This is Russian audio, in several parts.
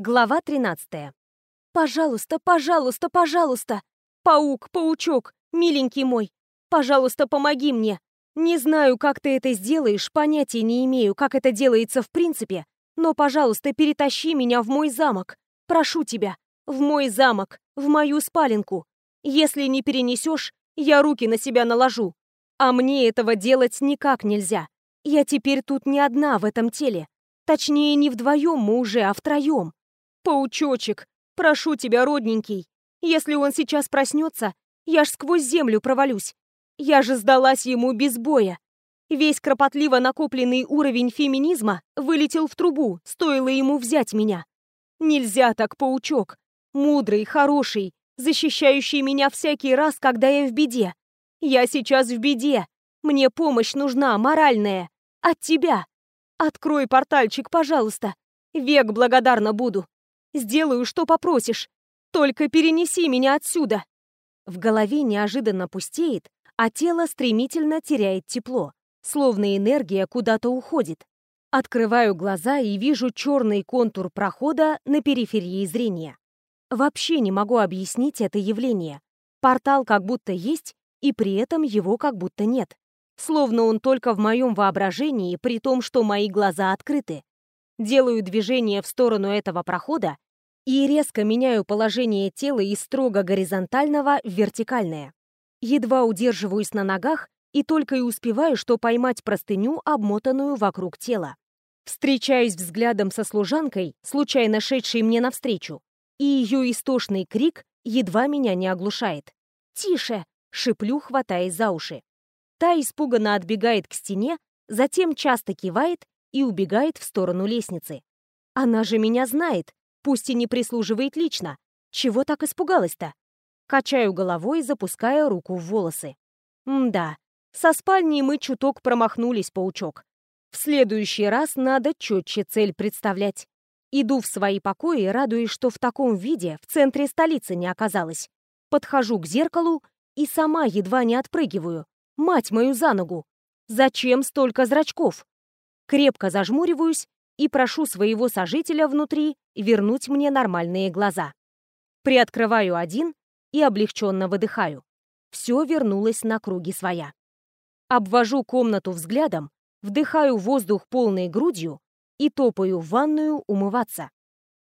Глава 13. «Пожалуйста, пожалуйста, пожалуйста! Паук, паучок, миленький мой, пожалуйста, помоги мне! Не знаю, как ты это сделаешь, понятия не имею, как это делается в принципе, но, пожалуйста, перетащи меня в мой замок. Прошу тебя, в мой замок, в мою спаленку. Если не перенесешь, я руки на себя наложу. А мне этого делать никак нельзя. Я теперь тут не одна в этом теле. Точнее, не вдвоем мы уже, а втроем. Паучочек, прошу тебя, родненький, если он сейчас проснется, я ж сквозь землю провалюсь. Я же сдалась ему без боя. Весь кропотливо накопленный уровень феминизма вылетел в трубу, стоило ему взять меня. Нельзя так, паучок. Мудрый, хороший, защищающий меня всякий раз, когда я в беде. Я сейчас в беде. Мне помощь нужна, моральная. От тебя. Открой портальчик, пожалуйста. Век благодарна буду. Сделаю, что попросишь. Только перенеси меня отсюда. В голове неожиданно пустеет, а тело стремительно теряет тепло, словно энергия куда-то уходит. Открываю глаза и вижу черный контур прохода на периферии зрения. Вообще не могу объяснить это явление. Портал как будто есть, и при этом его как будто нет. Словно он только в моем воображении, при том, что мои глаза открыты. Делаю движение в сторону этого прохода и резко меняю положение тела из строго горизонтального в вертикальное. Едва удерживаюсь на ногах и только и успеваю, что поймать простыню, обмотанную вокруг тела. Встречаюсь взглядом со служанкой, случайно шедшей мне навстречу, и ее истошный крик едва меня не оглушает. «Тише!» — шиплю, хватаясь за уши. Та испуганно отбегает к стене, затем часто кивает и убегает в сторону лестницы. Она же меня знает, пусть и не прислуживает лично. Чего так испугалась-то? Качаю головой, запуская руку в волосы. Мда, со спальней мы чуток промахнулись, паучок. В следующий раз надо четче цель представлять. Иду в свои покои, радуясь, что в таком виде в центре столицы не оказалась. Подхожу к зеркалу и сама едва не отпрыгиваю. Мать мою за ногу! Зачем столько зрачков? Крепко зажмуриваюсь и прошу своего сожителя внутри вернуть мне нормальные глаза. Приоткрываю один и облегченно выдыхаю. Все вернулось на круги своя. Обвожу комнату взглядом, вдыхаю воздух полной грудью и топаю в ванную умываться.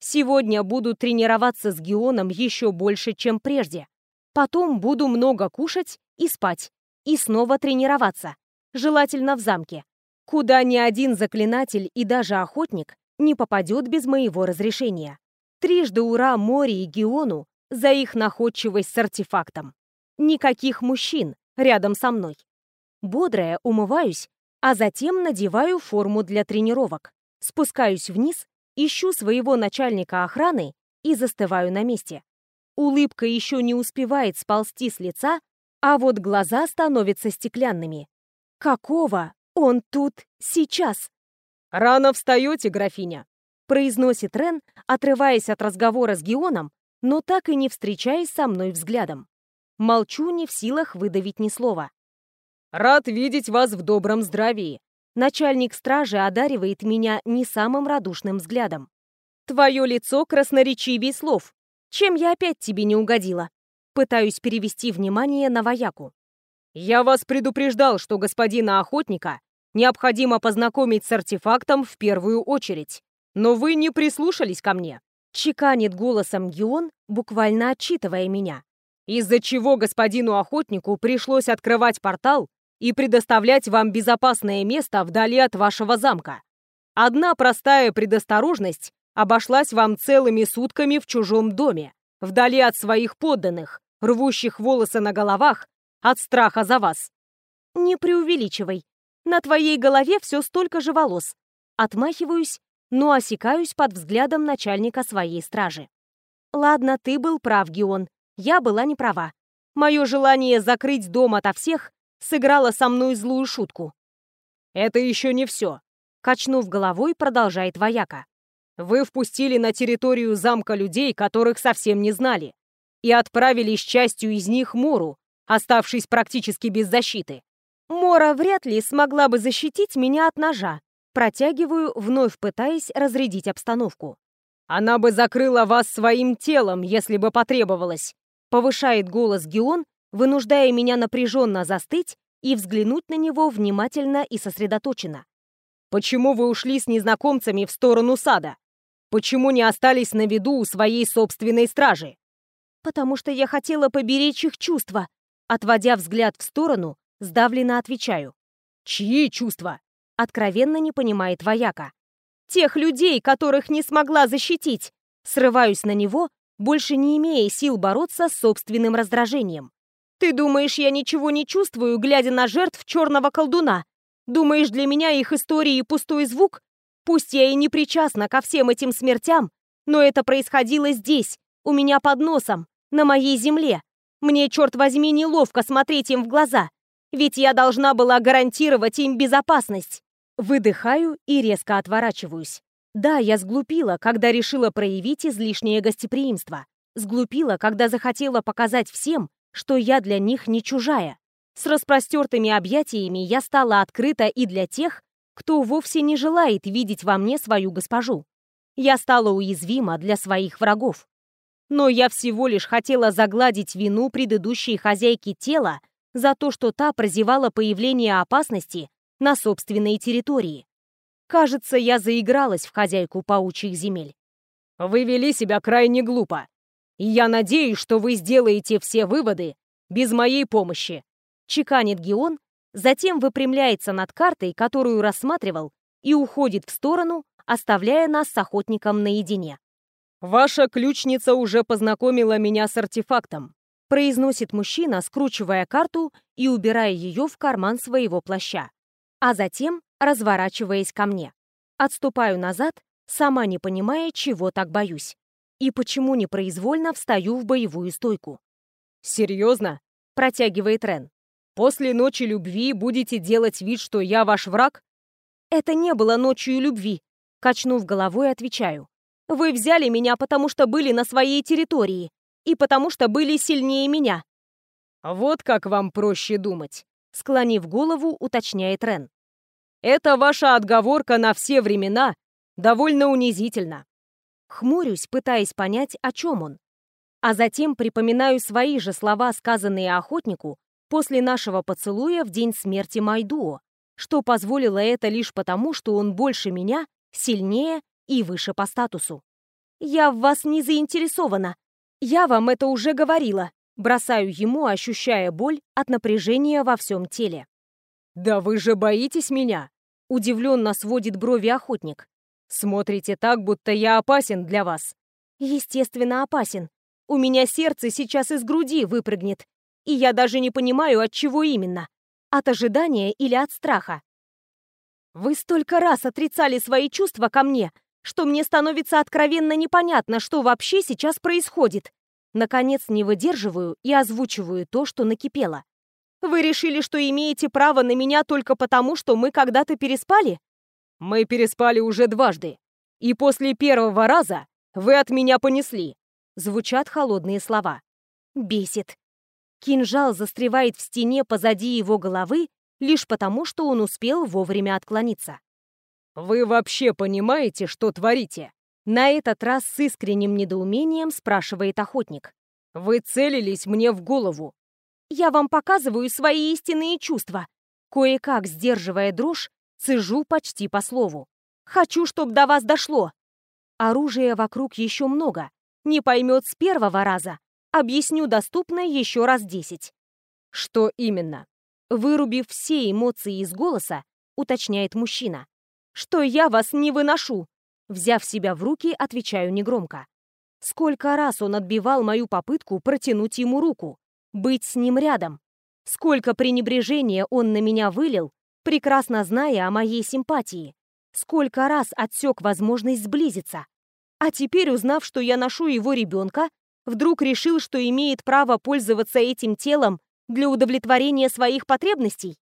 Сегодня буду тренироваться с Геоном еще больше, чем прежде. Потом буду много кушать и спать. И снова тренироваться. Желательно в замке куда ни один заклинатель и даже охотник не попадет без моего разрешения. Трижды ура море и Геону за их находчивость с артефактом. Никаких мужчин рядом со мной. Бодрая умываюсь, а затем надеваю форму для тренировок. Спускаюсь вниз, ищу своего начальника охраны и застываю на месте. Улыбка еще не успевает сползти с лица, а вот глаза становятся стеклянными. Какого он тут сейчас. «Рано встаете, графиня», — произносит Рен, отрываясь от разговора с Геоном, но так и не встречаясь со мной взглядом. Молчу, не в силах выдавить ни слова. «Рад видеть вас в добром здравии». Начальник стражи одаривает меня не самым радушным взглядом. «Твое лицо красноречивее слов. Чем я опять тебе не угодила?» Пытаюсь перевести внимание на вояку. «Я вас предупреждал, что господина охотника необходимо познакомить с артефактом в первую очередь. Но вы не прислушались ко мне. Чеканит голосом Геон, буквально отчитывая меня. Из-за чего господину охотнику пришлось открывать портал и предоставлять вам безопасное место вдали от вашего замка. Одна простая предосторожность обошлась вам целыми сутками в чужом доме, вдали от своих подданных, рвущих волосы на головах от страха за вас. Не преувеличивай, на твоей голове все столько же волос. Отмахиваюсь, но осекаюсь под взглядом начальника своей стражи. Ладно, ты был прав, Геон. Я была не права. Мое желание закрыть дом ото всех сыграло со мной злую шутку. Это еще не все. Качнув головой, продолжает вояка. Вы впустили на территорию замка людей, которых совсем не знали, и отправили с частью из них Мору, оставшись практически без защиты. Мора вряд ли смогла бы защитить меня от ножа. Протягиваю, вновь пытаясь разрядить обстановку. Она бы закрыла вас своим телом, если бы потребовалось. Повышает голос Геон, вынуждая меня напряженно застыть и взглянуть на него внимательно и сосредоточенно. Почему вы ушли с незнакомцами в сторону сада? Почему не остались на виду у своей собственной стражи? Потому что я хотела поберечь их чувства. Отводя взгляд в сторону, сдавленно отвечаю. Чьи чувства? Откровенно не понимает вояка. Тех людей, которых не смогла защитить. Срываюсь на него, больше не имея сил бороться с собственным раздражением. Ты думаешь, я ничего не чувствую, глядя на жертв черного колдуна? Думаешь, для меня их истории пустой звук? Пусть я и не причастна ко всем этим смертям, но это происходило здесь, у меня под носом, на моей земле. Мне, черт возьми, неловко смотреть им в глаза, ведь я должна была гарантировать им безопасность. Выдыхаю и резко отворачиваюсь. Да, я сглупила, когда решила проявить излишнее гостеприимство. Сглупила, когда захотела показать всем, что я для них не чужая. С распростертыми объятиями я стала открыта и для тех, кто вовсе не желает видеть во мне свою госпожу. Я стала уязвима для своих врагов. Но я всего лишь хотела загладить вину предыдущей хозяйки тела за то, что та прозевала появление опасности на собственной территории. Кажется, я заигралась в хозяйку паучьих земель. Вы вели себя крайне глупо. Я надеюсь, что вы сделаете все выводы без моей помощи. Чеканит Геон, затем выпрямляется над картой, которую рассматривал, и уходит в сторону, оставляя нас с охотником наедине. «Ваша ключница уже познакомила меня с артефактом», произносит мужчина, скручивая карту и убирая ее в карман своего плаща а затем разворачиваясь ко мне. Отступаю назад, сама не понимая, чего так боюсь. И почему непроизвольно встаю в боевую стойку. «Серьезно?» — протягивает Рен. «После ночи любви будете делать вид, что я ваш враг?» «Это не было ночью любви», — качнув головой, отвечаю. «Вы взяли меня, потому что были на своей территории, и потому что были сильнее меня». «Вот как вам проще думать», — склонив голову, уточняет Рен. Это ваша отговорка на все времена довольно унизительна. Хмурюсь, пытаясь понять, о чем он. А затем припоминаю свои же слова, сказанные охотнику после нашего поцелуя в день смерти Майдуо, что позволило это лишь потому, что он больше меня, сильнее и выше по статусу. «Я в вас не заинтересована. Я вам это уже говорила», бросаю ему, ощущая боль от напряжения во всем теле. «Да вы же боитесь меня!» Удивленно сводит брови охотник. «Смотрите так, будто я опасен для вас». «Естественно, опасен. У меня сердце сейчас из груди выпрыгнет. И я даже не понимаю, от чего именно. От ожидания или от страха. Вы столько раз отрицали свои чувства ко мне, что мне становится откровенно непонятно, что вообще сейчас происходит. Наконец не выдерживаю и озвучиваю то, что накипело. Вы решили, что имеете право на меня только потому, что мы когда-то переспали? Мы переспали уже дважды. И после первого раза вы от меня понесли. Звучат холодные слова. Бесит. Кинжал застревает в стене позади его головы лишь потому, что он успел вовремя отклониться. «Вы вообще понимаете, что творите?» На этот раз с искренним недоумением спрашивает охотник. «Вы целились мне в голову. Я вам показываю свои истинные чувства. Кое-как, сдерживая дрожь, цежу почти по слову. Хочу, чтобы до вас дошло. Оружия вокруг еще много. Не поймет с первого раза. Объясню доступно еще раз десять. Что именно? Вырубив все эмоции из голоса, уточняет мужчина. Что я вас не выношу. Взяв себя в руки, отвечаю негромко. Сколько раз он отбивал мою попытку протянуть ему руку быть с ним рядом. Сколько пренебрежения он на меня вылил, прекрасно зная о моей симпатии. Сколько раз отсек возможность сблизиться. А теперь, узнав, что я ношу его ребенка, вдруг решил, что имеет право пользоваться этим телом для удовлетворения своих потребностей?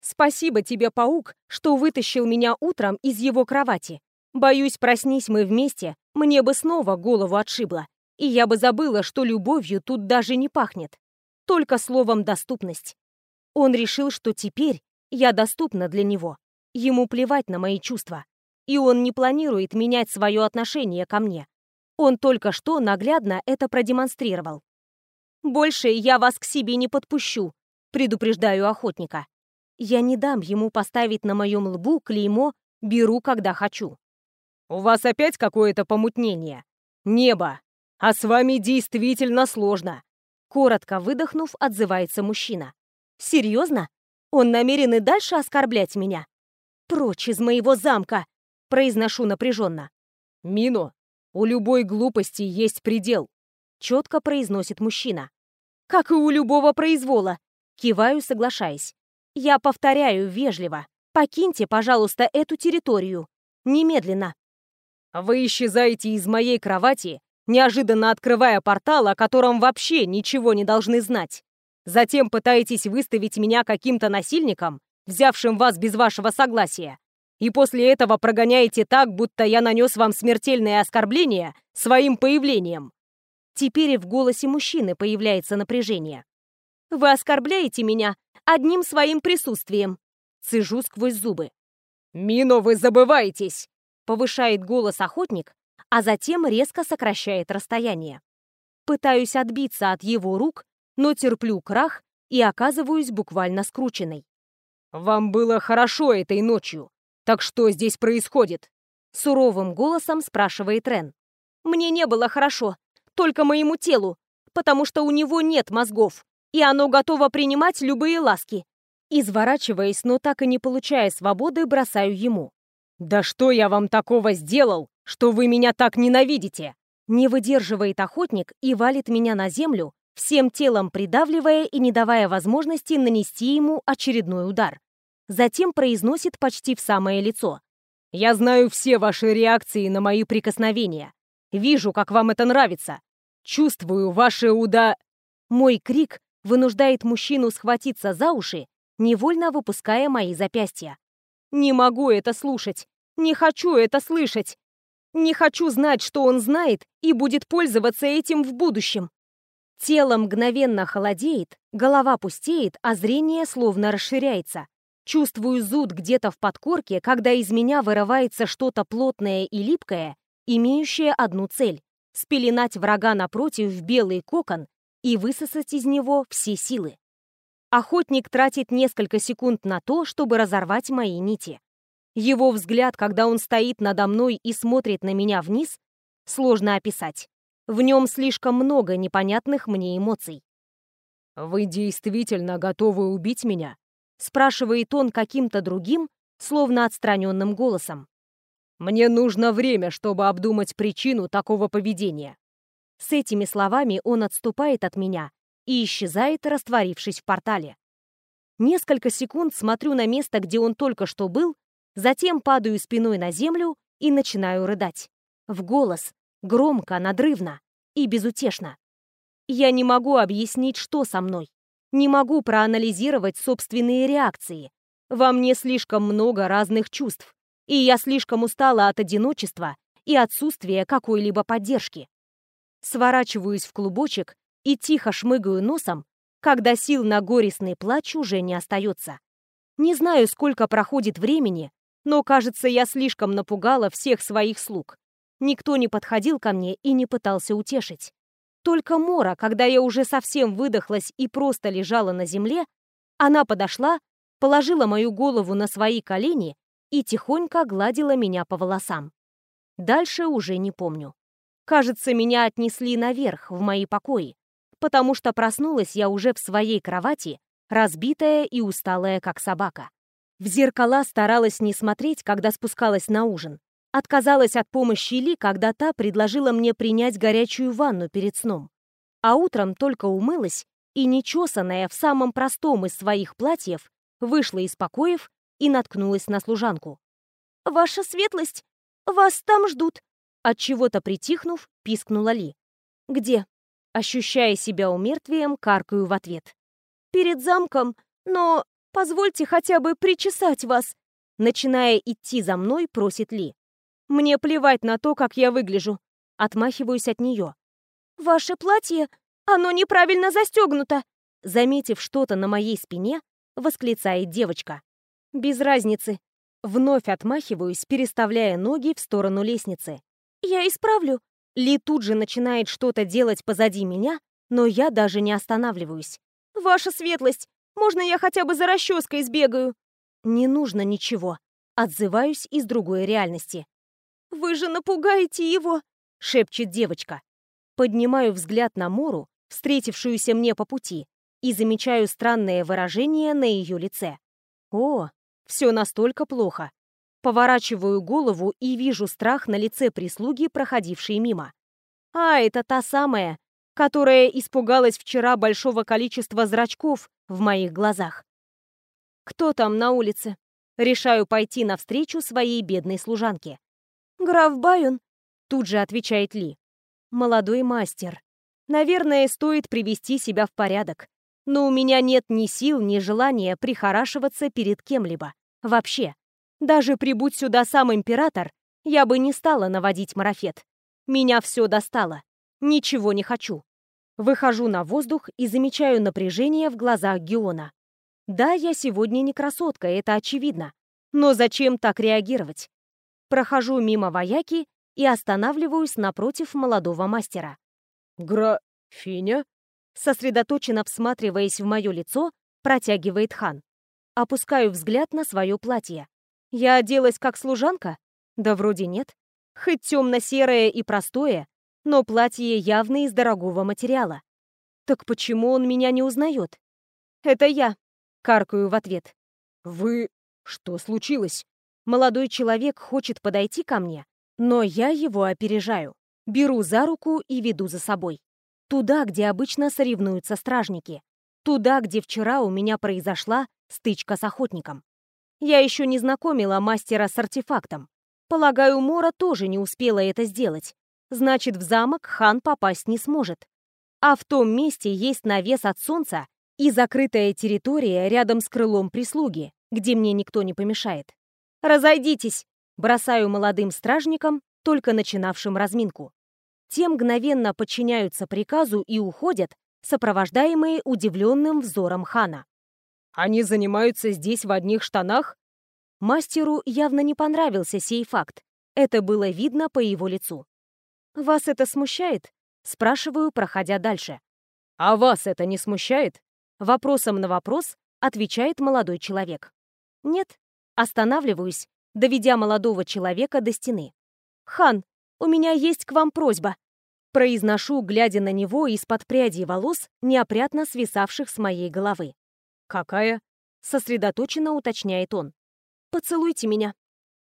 Спасибо тебе, паук, что вытащил меня утром из его кровати. Боюсь, проснись мы вместе, мне бы снова голову отшибло, и я бы забыла, что любовью тут даже не пахнет только словом «доступность». Он решил, что теперь я доступна для него. Ему плевать на мои чувства. И он не планирует менять свое отношение ко мне. Он только что наглядно это продемонстрировал. «Больше я вас к себе не подпущу», — предупреждаю охотника. Я не дам ему поставить на моем лбу клеймо «беру, когда хочу». «У вас опять какое-то помутнение? Небо! А с вами действительно сложно!» Коротко выдохнув, отзывается мужчина. «Серьезно? Он намерен и дальше оскорблять меня?» «Прочь из моего замка!» — произношу напряженно. «Мино, у любой глупости есть предел», — четко произносит мужчина. «Как и у любого произвола», — киваю, соглашаясь. «Я повторяю вежливо. Покиньте, пожалуйста, эту территорию. Немедленно». «Вы исчезаете из моей кровати, неожиданно открывая портал, о котором вообще ничего не должны знать. Затем пытаетесь выставить меня каким-то насильником, взявшим вас без вашего согласия и после этого прогоняете так, будто я нанес вам смертельное оскорбление своим появлением». Теперь в голосе мужчины появляется напряжение. «Вы оскорбляете меня одним своим присутствием». Цежу сквозь зубы. «Мино, вы забываетесь!» Повышает голос охотник, а затем резко сокращает расстояние. Пытаюсь отбиться от его рук, но терплю крах и оказываюсь буквально скрученной. «Вам было хорошо этой ночью. «Так что здесь происходит?» Суровым голосом спрашивает Рен. «Мне не было хорошо, только моему телу, потому что у него нет мозгов, и оно готово принимать любые ласки». Изворачиваясь, но так и не получая свободы, бросаю ему. «Да что я вам такого сделал, что вы меня так ненавидите?» Не выдерживает охотник и валит меня на землю, всем телом придавливая и не давая возможности нанести ему очередной удар затем произносит почти в самое лицо. «Я знаю все ваши реакции на мои прикосновения. Вижу, как вам это нравится. Чувствую ваши уда...» Мой крик вынуждает мужчину схватиться за уши, невольно выпуская мои запястья. Не могу это слушать. Не хочу это слышать. Не хочу знать, что он знает и будет пользоваться этим в будущем. Тело мгновенно холодеет, голова пустеет, а зрение словно расширяется. Чувствую зуд где-то в подкорке, когда из меня вырывается что-то плотное и липкое, имеющее одну цель — спеленать врага напротив в белый кокон и высосать из него все силы. Охотник тратит несколько секунд на то, чтобы разорвать мои нити. Его взгляд, когда он стоит надо мной и смотрит на меня вниз, сложно описать. В нем слишком много непонятных мне эмоций. «Вы действительно готовы убить меня?» спрашивает он каким-то другим, словно отстраненным голосом. «Мне нужно время, чтобы обдумать причину такого поведения». С этими словами он отступает от меня и исчезает, растворившись в портале. Несколько секунд смотрю на место, где он только что был, затем падаю спиной на землю и начинаю рыдать. В голос, громко, надрывно и безутешно. Я не могу объяснить, что со мной. Не могу проанализировать собственные реакции. Во мне слишком много разных чувств, и я слишком устала от одиночества и отсутствия какой-либо поддержки. Сворачиваюсь в клубочек и тихо шмыгаю носом, когда сил на горестный плач уже не остается. Не знаю, сколько проходит времени, но, кажется, я слишком напугала всех своих слуг. Никто не подходил ко мне и не пытался утешить. Только Мора, когда я уже совсем выдохлась и просто лежала на земле, она подошла, положила мою голову на свои колени и тихонько гладила меня по волосам. Дальше уже не помню. Кажется, меня отнесли наверх, в мои покои, потому что проснулась я уже в своей кровати, разбитая и усталая, как собака. В зеркала старалась не смотреть, когда спускалась на ужин. Отказалась от помощи Ли, когда та предложила мне принять горячую ванну перед сном. А утром только умылась и, нечесанная в самом простом из своих платьев, вышла из покоев и наткнулась на служанку. «Ваша светлость, вас там ждут!» От чего то притихнув, пискнула Ли. «Где?» Ощущая себя умертвием, каркаю в ответ. «Перед замком, но позвольте хотя бы причесать вас!» Начиная идти за мной, просит Ли. Мне плевать на то, как я выгляжу. Отмахиваюсь от нее. «Ваше платье, оно неправильно застегнуто!» Заметив что-то на моей спине, восклицает девочка. «Без разницы». Вновь отмахиваюсь, переставляя ноги в сторону лестницы. «Я исправлю. Ли тут же начинает что-то делать позади меня, но я даже не останавливаюсь. «Ваша светлость, можно я хотя бы за расческой сбегаю?» «Не нужно ничего». Отзываюсь из другой реальности. «Вы же напугаете его!» — шепчет девочка. Поднимаю взгляд на Мору, встретившуюся мне по пути, и замечаю странное выражение на ее лице. О, все настолько плохо. Поворачиваю голову и вижу страх на лице прислуги, проходившей мимо. А, это та самая, которая испугалась вчера большого количества зрачков в моих глазах. Кто там на улице? Решаю пойти навстречу своей бедной служанке. «Граф Байон», — тут же отвечает Ли. «Молодой мастер. Наверное, стоит привести себя в порядок. Но у меня нет ни сил, ни желания прихорашиваться перед кем-либо. Вообще. Даже прибудь сюда сам император, я бы не стала наводить марафет. Меня все достало. Ничего не хочу. Выхожу на воздух и замечаю напряжение в глазах Геона. Да, я сегодня не красотка, это очевидно. Но зачем так реагировать? Прохожу мимо вояки и останавливаюсь напротив молодого мастера. «Графиня?» Сосредоточенно всматриваясь в мое лицо, протягивает хан. Опускаю взгляд на свое платье. Я оделась как служанка? Да вроде нет. Хоть темно-серое и простое, но платье явно из дорогого материала. Так почему он меня не узнает? Это я, каркаю в ответ. Вы... Что случилось? Молодой человек хочет подойти ко мне, но я его опережаю. Беру за руку и веду за собой. Туда, где обычно соревнуются стражники. Туда, где вчера у меня произошла стычка с охотником. Я еще не знакомила мастера с артефактом. Полагаю, Мора тоже не успела это сделать, значит, в замок хан попасть не сможет. А в том месте есть навес от солнца и закрытая территория рядом с крылом прислуги, где мне никто не помешает. «Разойдитесь!» — бросаю молодым стражникам, только начинавшим разминку. Те мгновенно подчиняются приказу и уходят, сопровождаемые удивленным взором хана. «Они занимаются здесь в одних штанах?» Мастеру явно не понравился сей факт. Это было видно по его лицу. «Вас это смущает?» — спрашиваю, проходя дальше. «А вас это не смущает?» Вопросом на вопрос отвечает молодой человек. «Нет». Останавливаюсь, доведя молодого человека до стены. «Хан, у меня есть к вам просьба». Произношу, глядя на него из-под прядей волос, неопрятно свисавших с моей головы. «Какая?» — сосредоточенно уточняет он. «Поцелуйте меня».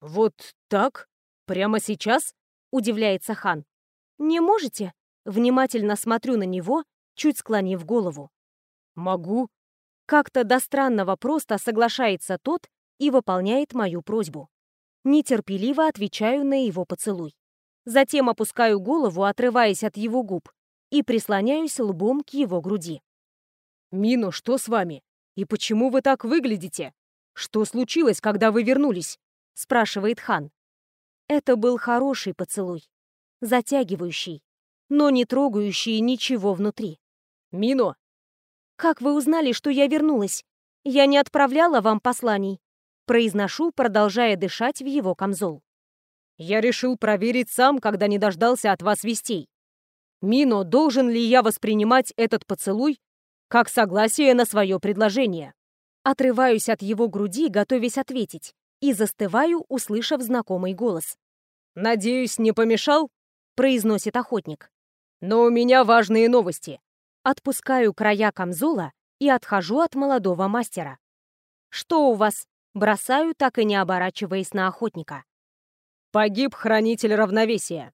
«Вот так? Прямо сейчас?» удивляется хан. «Не можете?» Внимательно смотрю на него, чуть склонив голову. «Могу». Как-то до странного просто соглашается тот и выполняет мою просьбу. Нетерпеливо отвечаю на его поцелуй. Затем опускаю голову, отрываясь от его губ, и прислоняюсь лбом к его груди. «Мину, что с вами? И почему вы так выглядите? Что случилось, когда вы вернулись?» — спрашивает хан. Это был хороший поцелуй, затягивающий, но не трогающий ничего внутри. «Мино!» «Как вы узнали, что я вернулась? Я не отправляла вам посланий?» Произношу, продолжая дышать в его камзол. «Я решил проверить сам, когда не дождался от вас вестей. Мино, должен ли я воспринимать этот поцелуй как согласие на свое предложение?» Отрываюсь от его груди, готовясь ответить, и застываю, услышав знакомый голос. «Надеюсь, не помешал?» — произносит охотник. «Но у меня важные новости». Отпускаю края камзола и отхожу от молодого мастера. «Что у вас?» — бросаю, так и не оборачиваясь на охотника. «Погиб хранитель равновесия»,